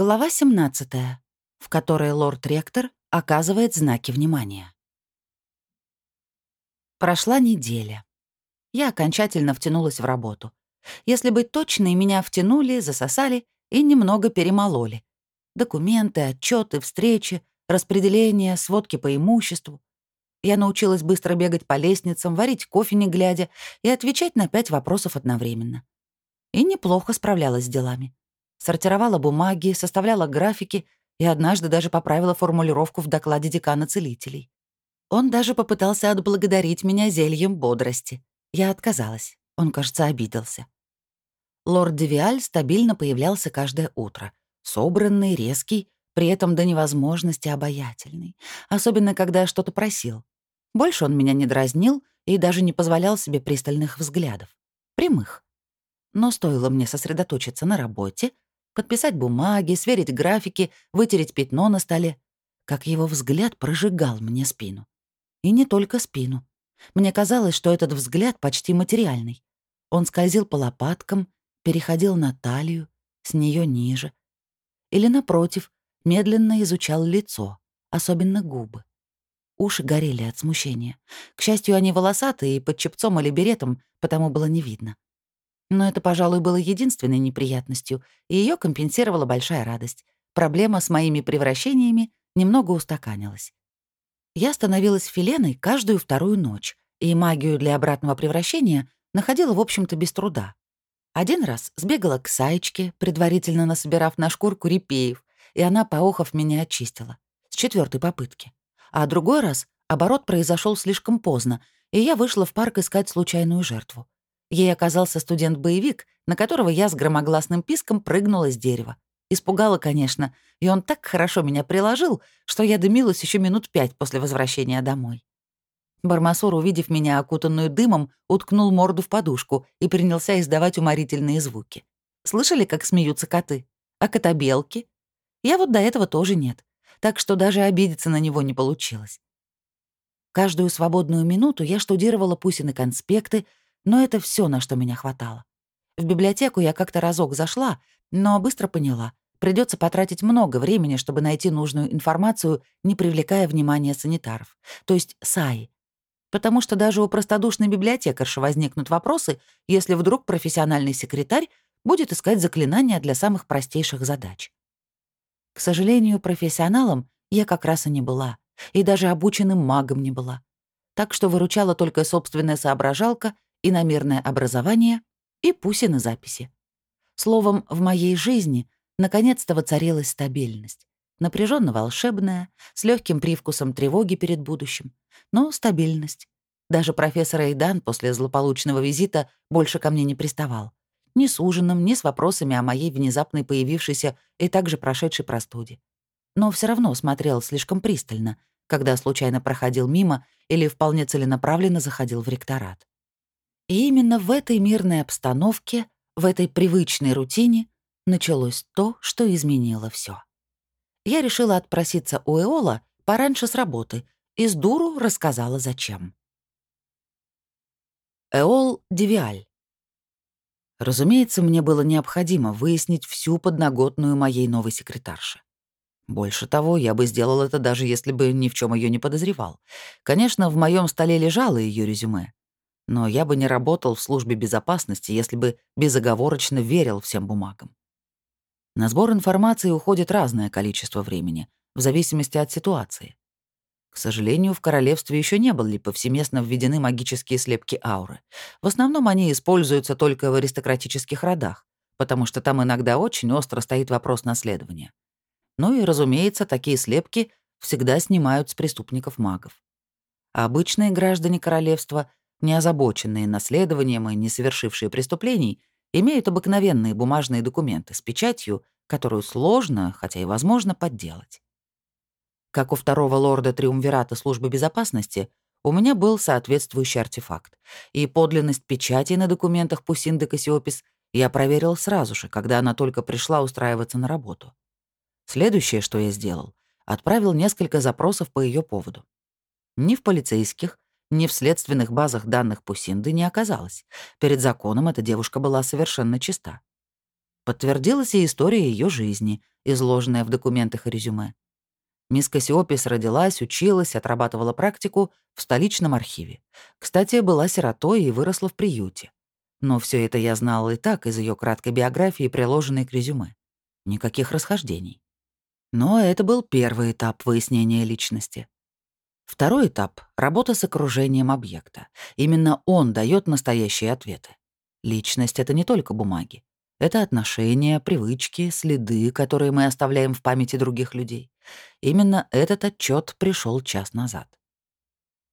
Глава 17, в которой лорд-ректор оказывает знаки внимания. Прошла неделя. Я окончательно втянулась в работу. Если быть точной, меня втянули, засосали и немного перемололи. Документы, отчеты, встречи, распределения, сводки по имуществу. Я научилась быстро бегать по лестницам, варить кофе не глядя и отвечать на пять вопросов одновременно. И неплохо справлялась с делами сортировала бумаги, составляла графики и однажды даже поправила формулировку в докладе декана целителей. Он даже попытался отблагодарить меня зельем бодрости. Я отказалась. Он, кажется, обиделся. Лорд Девиаль стабильно появлялся каждое утро. Собранный, резкий, при этом до невозможности обаятельный. Особенно, когда что-то просил. Больше он меня не дразнил и даже не позволял себе пристальных взглядов. Прямых. Но стоило мне сосредоточиться на работе, подписать бумаги, сверить графики, вытереть пятно на столе, как его взгляд прожигал мне спину. И не только спину. Мне казалось, что этот взгляд почти материальный. Он скользил по лопаткам, переходил на талию, с нее ниже. Или, напротив, медленно изучал лицо, особенно губы. Уши горели от смущения. К счастью, они волосатые и под чепцом или беретом, потому было не видно. Но это, пожалуй, было единственной неприятностью, и ее компенсировала большая радость. Проблема с моими превращениями немного устаканилась. Я становилась филеной каждую вторую ночь, и магию для обратного превращения находила, в общем-то, без труда. Один раз сбегала к Саечке, предварительно насобирав на шкурку репеев, и она, поохов, меня очистила. С четвертой попытки. А другой раз оборот произошел слишком поздно, и я вышла в парк искать случайную жертву. Ей оказался студент-боевик, на которого я с громогласным писком прыгнула с дерева. Испугала, конечно, и он так хорошо меня приложил, что я дымилась еще минут пять после возвращения домой. Бармасур, увидев меня окутанную дымом, уткнул морду в подушку и принялся издавать уморительные звуки. Слышали, как смеются коты? А котобелки? Я вот до этого тоже нет, так что даже обидеться на него не получилось. Каждую свободную минуту я штудировала Пусины конспекты, но это все, на что меня хватало. В библиотеку я как-то разок зашла, но быстро поняла. Придется потратить много времени, чтобы найти нужную информацию, не привлекая внимания санитаров, то есть САИ. Потому что даже у простодушной библиотекарши возникнут вопросы, если вдруг профессиональный секретарь будет искать заклинания для самых простейших задач. К сожалению, профессионалом я как раз и не была, и даже обученным магом не была. Так что выручала только собственная соображалка иномерное образование и Пусины записи. Словом, в моей жизни наконец-то воцарилась стабильность. напряженно волшебная, с легким привкусом тревоги перед будущим, но стабильность. Даже профессор Эйдан после злополучного визита больше ко мне не приставал. Ни с ужином, ни с вопросами о моей внезапной появившейся и также прошедшей простуде. Но все равно смотрел слишком пристально, когда случайно проходил мимо или вполне целенаправленно заходил в ректорат. И именно в этой мирной обстановке, в этой привычной рутине началось то, что изменило все. Я решила отпроситься у Эола пораньше с работы и с дуру рассказала, зачем. Эол Девиаль. Разумеется, мне было необходимо выяснить всю подноготную моей новой секретарши. Больше того, я бы сделал это даже если бы ни в чем ее не подозревал. Конечно, в моем столе лежало ее резюме, но я бы не работал в службе безопасности, если бы безоговорочно верил всем бумагам. На сбор информации уходит разное количество времени, в зависимости от ситуации. К сожалению, в королевстве еще не были повсеместно введены магические слепки ауры. В основном они используются только в аристократических родах, потому что там иногда очень остро стоит вопрос наследования. Ну и, разумеется, такие слепки всегда снимают с преступников магов. А обычные граждане королевства не озабоченные наследованием и не совершившие преступлений, имеют обыкновенные бумажные документы с печатью, которую сложно, хотя и возможно, подделать. Как у второго лорда Триумвирата службы безопасности, у меня был соответствующий артефакт, и подлинность печати на документах Пусинды Кассиопис я проверил сразу же, когда она только пришла устраиваться на работу. Следующее, что я сделал, отправил несколько запросов по ее поводу. Ни в полицейских, ни в следственных базах данных Пусинды не оказалось. Перед законом эта девушка была совершенно чиста. Подтвердилась и история ее жизни, изложенная в документах и резюме. Мисс Кассиопис родилась, училась, отрабатывала практику в столичном архиве. Кстати, была сиротой и выросла в приюте. Но все это я знала и так из ее краткой биографии, приложенной к резюме. Никаких расхождений. Но это был первый этап выяснения личности. Второй этап — работа с окружением объекта. Именно он дает настоящие ответы. Личность — это не только бумаги. Это отношения, привычки, следы, которые мы оставляем в памяти других людей. Именно этот отчет пришел час назад.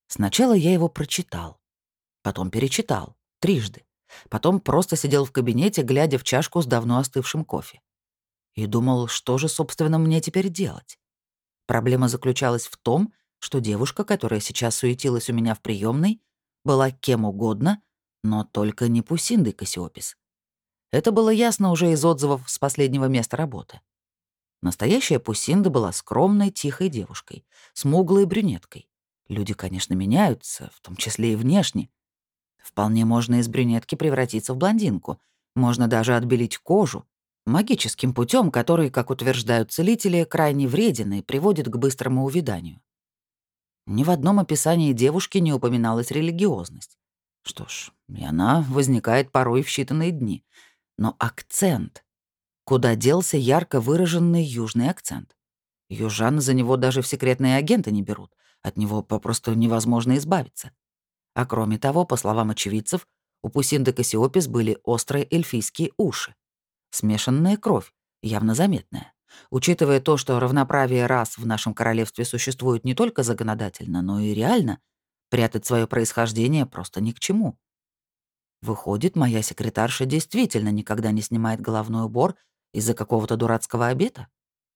Сначала я его прочитал, потом перечитал, трижды. Потом просто сидел в кабинете, глядя в чашку с давно остывшим кофе. И думал, что же, собственно, мне теперь делать. Проблема заключалась в том, что девушка, которая сейчас суетилась у меня в приемной, была кем угодно, но только не Пусиндой Кассиопис. Это было ясно уже из отзывов с последнего места работы. Настоящая Пусинда была скромной, тихой девушкой, смуглой брюнеткой. Люди, конечно, меняются, в том числе и внешне. Вполне можно из брюнетки превратиться в блондинку. Можно даже отбелить кожу. Магическим путем, который, как утверждают целители, крайне вреден и приводит к быстрому увяданию. Ни в одном описании девушки не упоминалась религиозность. Что ж, и она возникает порой в считанные дни. Но акцент. Куда делся ярко выраженный южный акцент? Южан за него даже в секретные агенты не берут. От него попросту невозможно избавиться. А кроме того, по словам очевидцев, у Пусинды Кассиопис были острые эльфийские уши. Смешанная кровь, явно заметная. Учитывая то, что равноправие рас в нашем королевстве существует не только законодательно, но и реально, прятать свое происхождение просто ни к чему. Выходит, моя секретарша действительно никогда не снимает головной убор из-за какого-то дурацкого обета?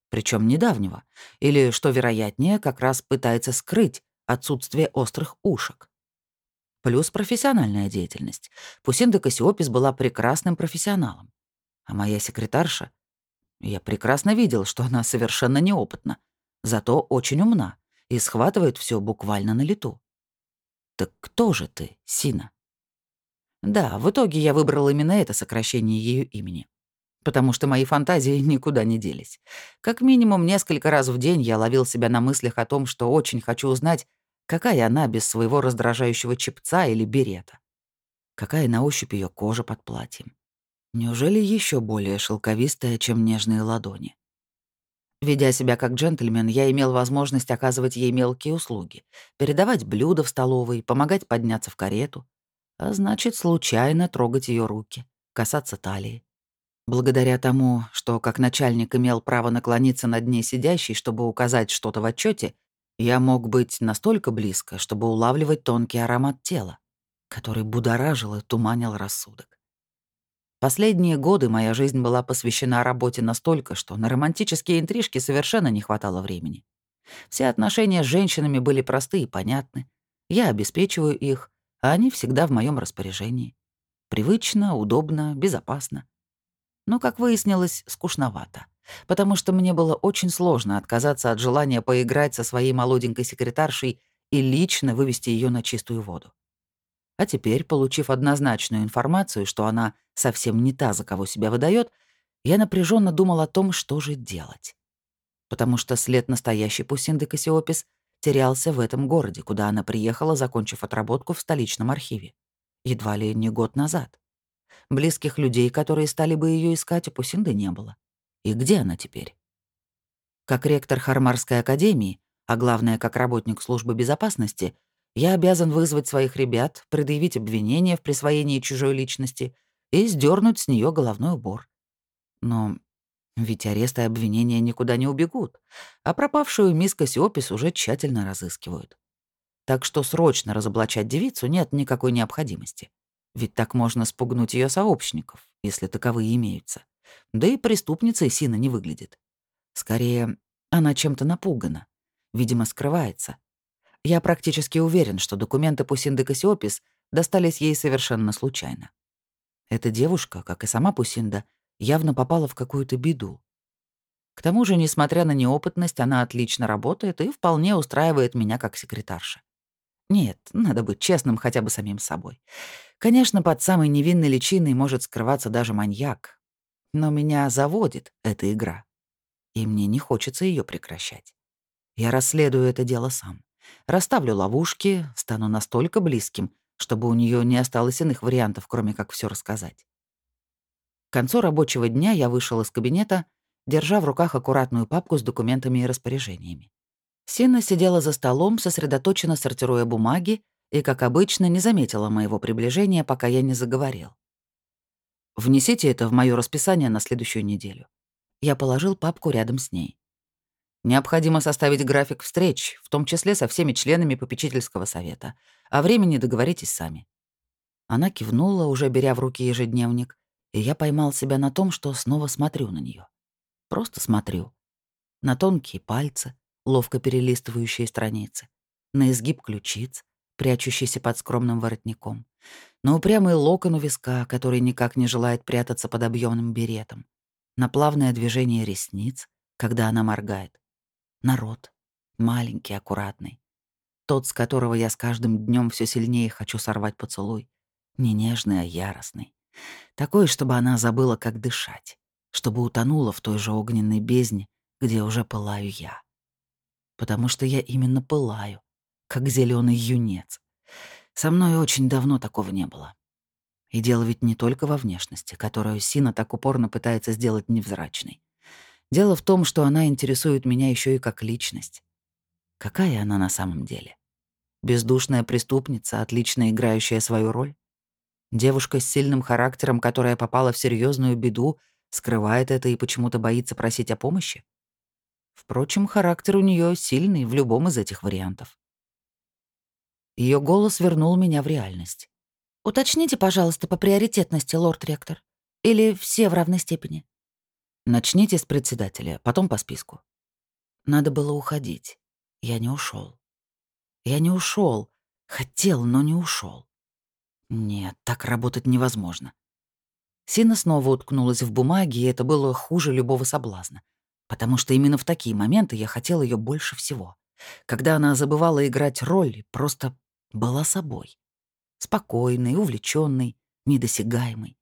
Причем недавнего. Или, что вероятнее, как раз пытается скрыть отсутствие острых ушек. Плюс профессиональная деятельность. Пусинда Кассиопис была прекрасным профессионалом. А моя секретарша... Я прекрасно видел, что она совершенно неопытна, зато очень умна и схватывает все буквально на лету. Так кто же ты, Сина? Да, в итоге я выбрал именно это сокращение ее имени. Потому что мои фантазии никуда не делись. Как минимум несколько раз в день я ловил себя на мыслях о том, что очень хочу узнать, Какая она без своего раздражающего чепца или берета? Какая на ощупь ее кожа под платьем? Неужели еще более шелковистая, чем нежные ладони? Ведя себя как джентльмен, я имел возможность оказывать ей мелкие услуги, передавать блюда в столовой, помогать подняться в карету, а значит, случайно трогать ее руки, касаться талии. Благодаря тому, что как начальник имел право наклониться над ней сидящей, чтобы указать что-то в отчете, я мог быть настолько близко, чтобы улавливать тонкий аромат тела, который будоражил и туманил рассудок. Последние годы моя жизнь была посвящена работе настолько, что на романтические интрижки совершенно не хватало времени. Все отношения с женщинами были просты и понятны. Я обеспечиваю их, а они всегда в моем распоряжении. Привычно, удобно, безопасно. Но, как выяснилось, скучновато потому что мне было очень сложно отказаться от желания поиграть со своей молоденькой секретаршей и лично вывести ее на чистую воду. А теперь, получив однозначную информацию, что она совсем не та, за кого себя выдает, я напряженно думал о том, что же делать. Потому что след настоящей Пусинды Кассиопис терялся в этом городе, куда она приехала, закончив отработку в столичном архиве. Едва ли не год назад. Близких людей, которые стали бы ее искать, у Пусинды не было. И где она теперь? Как ректор Хармарской академии, а главное, как работник службы безопасности, я обязан вызвать своих ребят, предъявить обвинение в присвоении чужой личности и сдернуть с нее головной убор. Но ведь аресты и обвинения никуда не убегут, а пропавшую мисс Кассиопис уже тщательно разыскивают. Так что срочно разоблачать девицу нет никакой необходимости. Ведь так можно спугнуть ее сообщников, если таковые имеются. Да и преступницей Сина не выглядит. Скорее, она чем-то напугана. Видимо, скрывается. Я практически уверен, что документы Пусинды Кассиопис достались ей совершенно случайно. Эта девушка, как и сама Пусинда, явно попала в какую-то беду. К тому же, несмотря на неопытность, она отлично работает и вполне устраивает меня как секретарша. Нет, надо быть честным хотя бы самим собой. Конечно, под самой невинной личиной может скрываться даже маньяк, Но меня заводит эта игра, и мне не хочется ее прекращать. Я расследую это дело сам. Расставлю ловушки, стану настолько близким, чтобы у нее не осталось иных вариантов, кроме как все рассказать. К концу рабочего дня я вышел из кабинета, держа в руках аккуратную папку с документами и распоряжениями. Сина сидела за столом, сосредоточенно сортируя бумаги, и, как обычно, не заметила моего приближения, пока я не заговорил. «Внесите это в мое расписание на следующую неделю». Я положил папку рядом с ней. Необходимо составить график встреч, в том числе со всеми членами попечительского совета. О времени договоритесь сами». Она кивнула, уже беря в руки ежедневник, и я поймал себя на том, что снова смотрю на нее. Просто смотрю. На тонкие пальцы, ловко перелистывающие страницы, на изгиб ключиц, прячущийся под скромным воротником, на упрямый локон у виска, который никак не желает прятаться под объемным беретом, на плавное движение ресниц, когда она моргает, Народ. Маленький, аккуратный. Тот, с которого я с каждым днем все сильнее хочу сорвать поцелуй. Не нежный, а яростный. Такой, чтобы она забыла, как дышать. Чтобы утонула в той же огненной бездне, где уже пылаю я. Потому что я именно пылаю, как зеленый юнец. Со мной очень давно такого не было. И дело ведь не только во внешности, которую Сина так упорно пытается сделать невзрачной. Дело в том, что она интересует меня еще и как личность. Какая она на самом деле? Бездушная преступница, отлично играющая свою роль? Девушка с сильным характером, которая попала в серьезную беду, скрывает это и почему-то боится просить о помощи? Впрочем, характер у нее сильный в любом из этих вариантов. Ее голос вернул меня в реальность. «Уточните, пожалуйста, по приоритетности, лорд-ректор. Или все в равной степени?» Начните с председателя, потом по списку. Надо было уходить. Я не ушел. Я не ушел. Хотел, но не ушел. Нет, так работать невозможно. Сина снова уткнулась в бумаги, и это было хуже любого соблазна. Потому что именно в такие моменты я хотел ее больше всего. Когда она забывала играть роль, просто была собой. Спокойной, увлеченной, недосягаемой.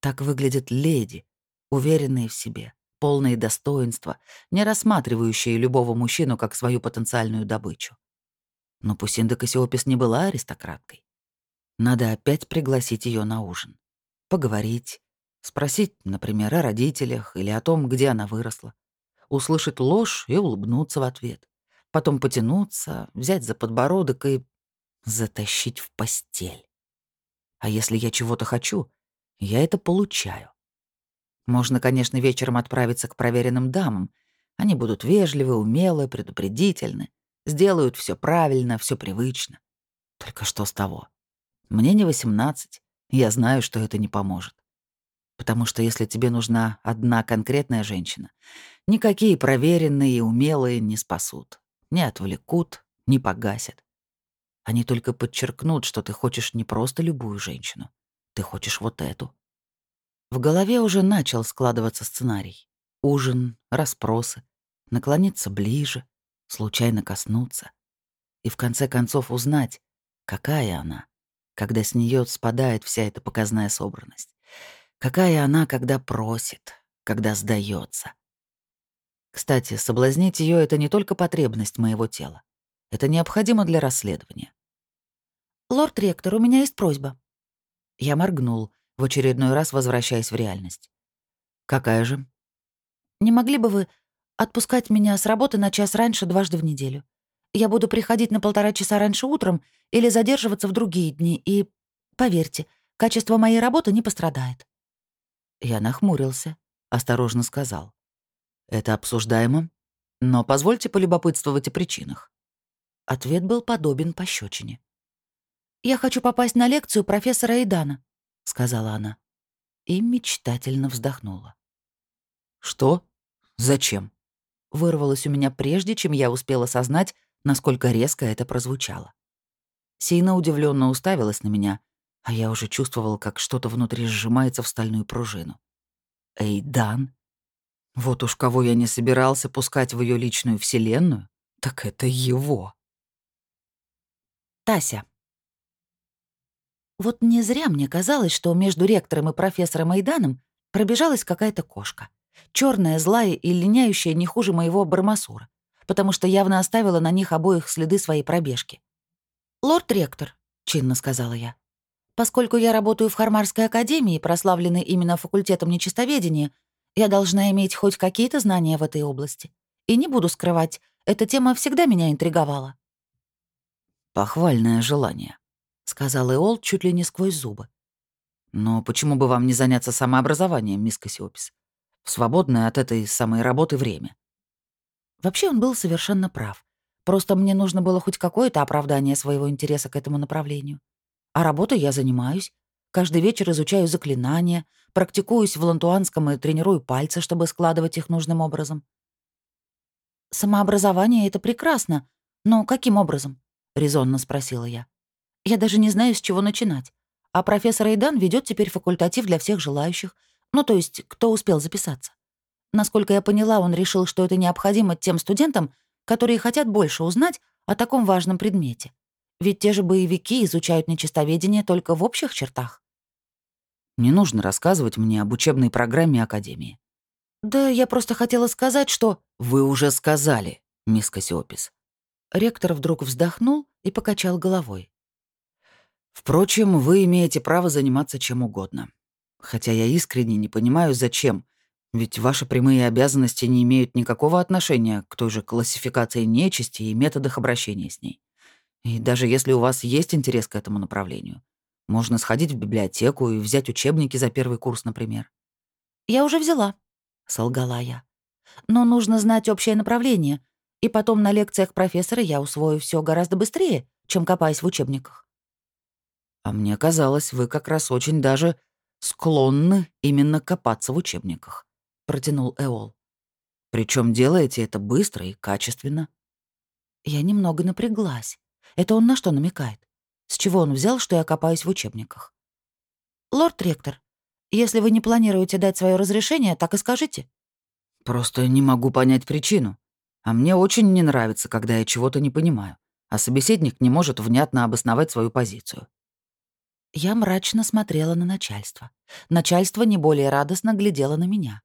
Так выглядят леди, уверенные в себе, полные достоинства, не рассматривающие любого мужчину как свою потенциальную добычу. Но Пусинда Кассиопис не была аристократкой. Надо опять пригласить ее на ужин. Поговорить, спросить, например, о родителях или о том, где она выросла. Услышать ложь и улыбнуться в ответ. Потом потянуться, взять за подбородок и затащить в постель. А если я чего-то хочу, я это получаю. Можно, конечно, вечером отправиться к проверенным дамам. Они будут вежливы, умелы, предупредительны, сделают все правильно, все привычно. Только что с того? Мне не 18, я знаю, что это не поможет. Потому что если тебе нужна одна конкретная женщина, никакие проверенные и умелые не спасут, не отвлекут, не погасят. Они только подчеркнут, что ты хочешь не просто любую женщину, ты хочешь вот эту. В голове уже начал складываться сценарий. Ужин, расспросы, наклониться ближе, случайно коснуться. И в конце концов узнать, какая она, когда с нее спадает вся эта показная собранность. Какая она, когда просит, когда сдается. Кстати, соблазнить ее это не только потребность моего тела. Это необходимо для расследования. «Лорд-ректор, у меня есть просьба». Я моргнул, в очередной раз возвращаясь в реальность. «Какая же?» «Не могли бы вы отпускать меня с работы на час раньше дважды в неделю? Я буду приходить на полтора часа раньше утром или задерживаться в другие дни, и, поверьте, качество моей работы не пострадает». Я нахмурился, осторожно сказал. «Это обсуждаемо, но позвольте полюбопытствовать о причинах». Ответ был подобен пощечине. «Я хочу попасть на лекцию профессора Эйдана сказала она. И мечтательно вздохнула. «Что? Зачем?» Вырвалось у меня прежде, чем я успела осознать, насколько резко это прозвучало. Сина удивленно уставилась на меня, а я уже чувствовал, как что-то внутри сжимается в стальную пружину. «Эй, Дан? Вот уж кого я не собирался пускать в ее личную вселенную, так это его!» Тася. Вот не зря мне казалось, что между ректором и профессором Айданом Пробежалась какая-то кошка. Черная, злая и линяющая не хуже моего бармасура, потому что явно оставила на них обоих следы своей пробежки. «Лорд-ректор», — чинно сказала я, «поскольку я работаю в Хармарской академии, прославленной именно факультетом нечистоведения, я должна иметь хоть какие-то знания в этой области. И не буду скрывать, эта тема всегда меня интриговала». «Похвальное желание», — сказал Эол чуть ли не сквозь зубы. «Но почему бы вам не заняться самообразованием, мисс Кассиопис? Свободное от этой самой работы время». Вообще он был совершенно прав. Просто мне нужно было хоть какое-то оправдание своего интереса к этому направлению. А работой я занимаюсь. Каждый вечер изучаю заклинания, практикуюсь в лантуанском и тренирую пальцы, чтобы складывать их нужным образом. «Самообразование — это прекрасно, но каким образом?» — резонно спросила я. «Я даже не знаю, с чего начинать. А профессор Эйдан ведет теперь факультатив для всех желающих, ну, то есть, кто успел записаться. Насколько я поняла, он решил, что это необходимо тем студентам, которые хотят больше узнать о таком важном предмете. Ведь те же боевики изучают нечистоведение только в общих чертах. Не нужно рассказывать мне об учебной программе Академии. Да я просто хотела сказать, что... Вы уже сказали, мисс Кассиопис. Ректор вдруг вздохнул и покачал головой. Впрочем, вы имеете право заниматься чем угодно. Хотя я искренне не понимаю, зачем. Ведь ваши прямые обязанности не имеют никакого отношения к той же классификации нечисти и методах обращения с ней. И даже если у вас есть интерес к этому направлению, можно сходить в библиотеку и взять учебники за первый курс, например. «Я уже взяла», — солгала я. «Но нужно знать общее направление, и потом на лекциях профессора я усвою все гораздо быстрее, чем копаясь в учебниках». А мне казалось, вы как раз очень даже склонны именно копаться в учебниках, протянул Эол. Причем делаете это быстро и качественно. Я немного напряглась. Это он на что намекает? С чего он взял, что я копаюсь в учебниках? Лорд-ректор, если вы не планируете дать свое разрешение, так и скажите. Просто не могу понять причину. А мне очень не нравится, когда я чего-то не понимаю, а собеседник не может внятно обосновать свою позицию. Я мрачно смотрела на начальство. Начальство не более радостно глядело на меня.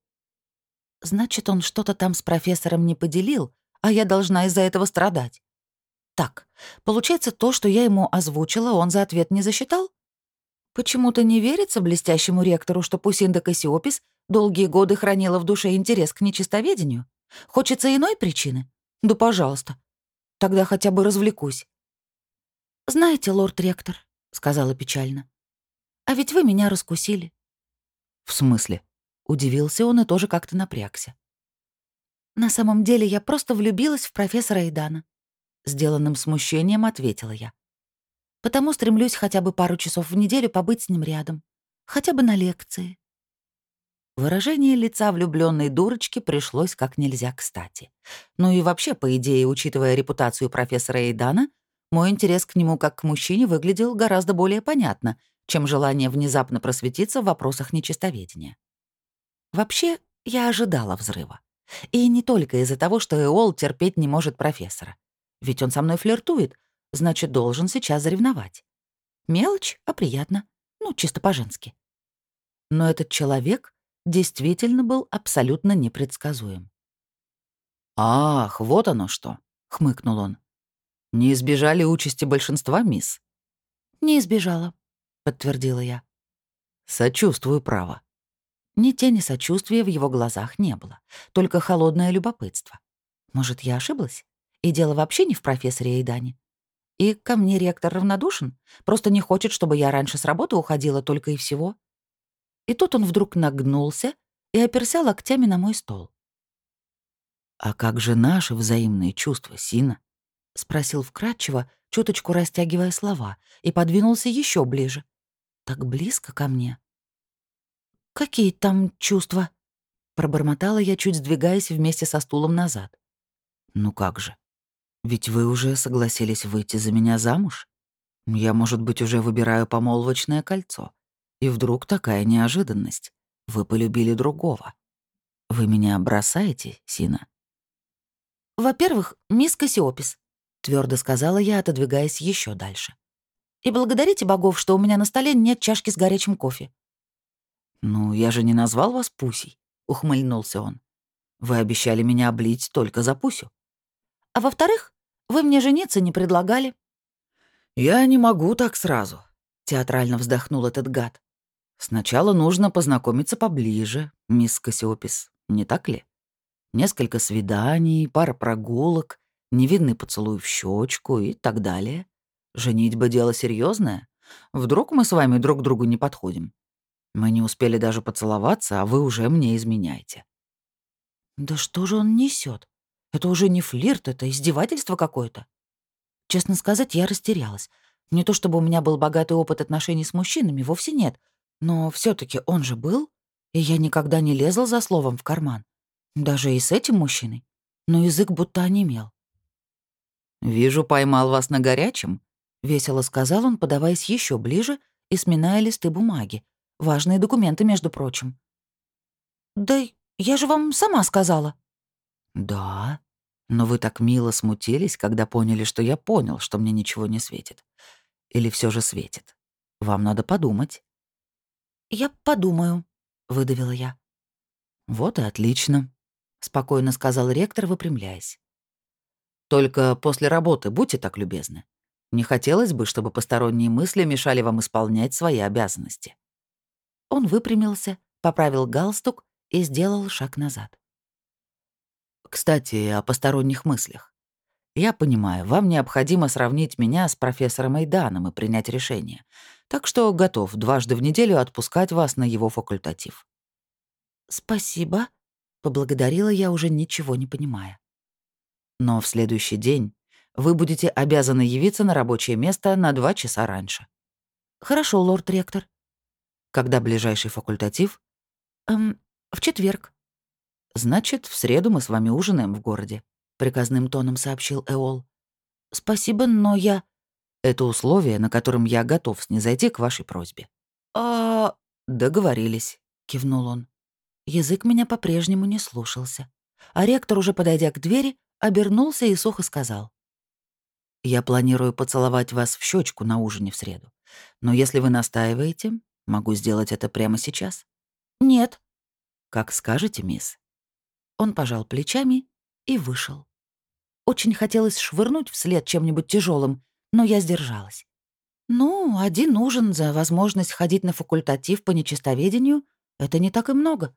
Значит, он что-то там с профессором не поделил, а я должна из-за этого страдать. Так, получается, то, что я ему озвучила, он за ответ не засчитал? Почему-то не верится блестящему ректору, что Пусинда Кассиопис долгие годы хранила в душе интерес к нечистоведению. Хочется иной причины? Да пожалуйста. Тогда хотя бы развлекусь. Знаете, лорд-ректор, — сказала печально. «А ведь вы меня раскусили». «В смысле?» — удивился он и тоже как-то напрягся. «На самом деле я просто влюбилась в профессора Эйдана», — сделанным смущением ответила я. «Потому стремлюсь хотя бы пару часов в неделю побыть с ним рядом. Хотя бы на лекции». Выражение лица влюбленной дурочки пришлось как нельзя кстати. Ну и вообще, по идее, учитывая репутацию профессора Эйдана, мой интерес к нему как к мужчине выглядел гораздо более понятно, чем желание внезапно просветиться в вопросах нечистоведения. Вообще, я ожидала взрыва. И не только из-за того, что Эол терпеть не может профессора. Ведь он со мной флиртует, значит, должен сейчас заревновать. Мелочь, а приятно. Ну, чисто по-женски. Но этот человек действительно был абсолютно непредсказуем. «Ах, вот оно что!» — хмыкнул он. Не избежали участи большинства, мисс? Не избежала, подтвердила я. Сочувствую, право. Ни тени сочувствия в его глазах не было, только холодное любопытство. Может, я ошиблась? И дело вообще не в профессоре Эйдане. И ко мне ректор равнодушен, просто не хочет, чтобы я раньше с работы уходила только и всего. И тут он вдруг нагнулся и оперся локтями на мой стол. «А как же наши взаимные чувства, Сина?» — спросил вкратчиво, чуточку растягивая слова, и подвинулся еще ближе. Так близко ко мне. «Какие там чувства?» — пробормотала я, чуть сдвигаясь вместе со стулом назад. «Ну как же? Ведь вы уже согласились выйти за меня замуж? Я, может быть, уже выбираю помолвочное кольцо. И вдруг такая неожиданность. Вы полюбили другого. Вы меня бросаете, Сина?» «Во-первых, мисс Кассиопис», твердо сказала я, отодвигаясь еще дальше. И благодарите богов, что у меня на столе нет чашки с горячим кофе. «Ну, я же не назвал вас Пусей», — ухмыльнулся он. «Вы обещали меня облить только за Пусю». «А во-вторых, вы мне жениться не предлагали». «Я не могу так сразу», — театрально вздохнул этот гад. «Сначала нужно познакомиться поближе, мисс Кассиопис, не так ли? Несколько свиданий, пара прогулок, невинный поцелуй в щечку и так далее. Женитьба — дело серьезное. Вдруг мы с вами друг другу не подходим? Мы не успели даже поцеловаться, а вы уже мне изменяете». «Да что же он несет? Это уже не флирт, это издевательство какое-то». Честно сказать, я растерялась. Не то чтобы у меня был богатый опыт отношений с мужчинами, вовсе нет. Но все таки он же был, и я никогда не лезла за словом в карман. Даже и с этим мужчиной. Но язык будто онемел. «Вижу, поймал вас на горячем», — весело сказал он, подаваясь еще ближе и сминая листы бумаги, Важные документы, между прочим». «Да я же вам сама сказала». «Да, но вы так мило смутились, когда поняли, что я понял, что мне ничего не светит. Или все же светит. Вам надо подумать». «Я подумаю», — выдавила я. «Вот и отлично», — спокойно сказал ректор, выпрямляясь. «Только после работы будьте так любезны. Не хотелось бы, чтобы посторонние мысли мешали вам исполнять свои обязанности». Он выпрямился, поправил галстук и сделал шаг назад. «Кстати, о посторонних мыслях. Я понимаю, вам необходимо сравнить меня с профессором Айданом и принять решение. Так что готов дважды в неделю отпускать вас на его факультатив». «Спасибо», — поблагодарила я, уже ничего не понимая. «Но в следующий день вы будете обязаны явиться на рабочее место на два часа раньше». «Хорошо, лорд-ректор», когда ближайший факультатив? Эм, в четверг. Значит, в среду мы с вами ужинаем в городе, приказным тоном сообщил Эол. Спасибо, но я... Это условие, на котором я готов снизойти к вашей просьбе. А... Договорились, кивнул он. Язык меня по-прежнему не слушался. А ректор, уже подойдя к двери, обернулся и сухо сказал. «Я планирую поцеловать вас в щечку на ужине в среду. Но если вы настаиваете, Могу сделать это прямо сейчас? Нет. Как скажете, мисс. Он пожал плечами и вышел. Очень хотелось швырнуть вслед чем-нибудь тяжелым, но я сдержалась. Ну, один ужин за возможность ходить на факультатив по нечистоведению — это не так и много.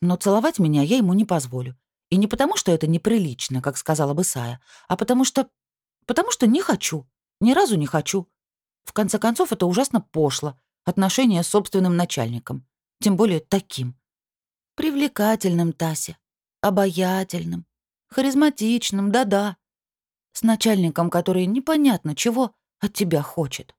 Но целовать меня я ему не позволю. И не потому, что это неприлично, как сказала бы Сая, а потому что... потому что не хочу. Ни разу не хочу. В конце концов, это ужасно пошло отношения с собственным начальником, тем более таким. Привлекательным, Тася, обаятельным, харизматичным, да-да. С начальником, который непонятно чего от тебя хочет.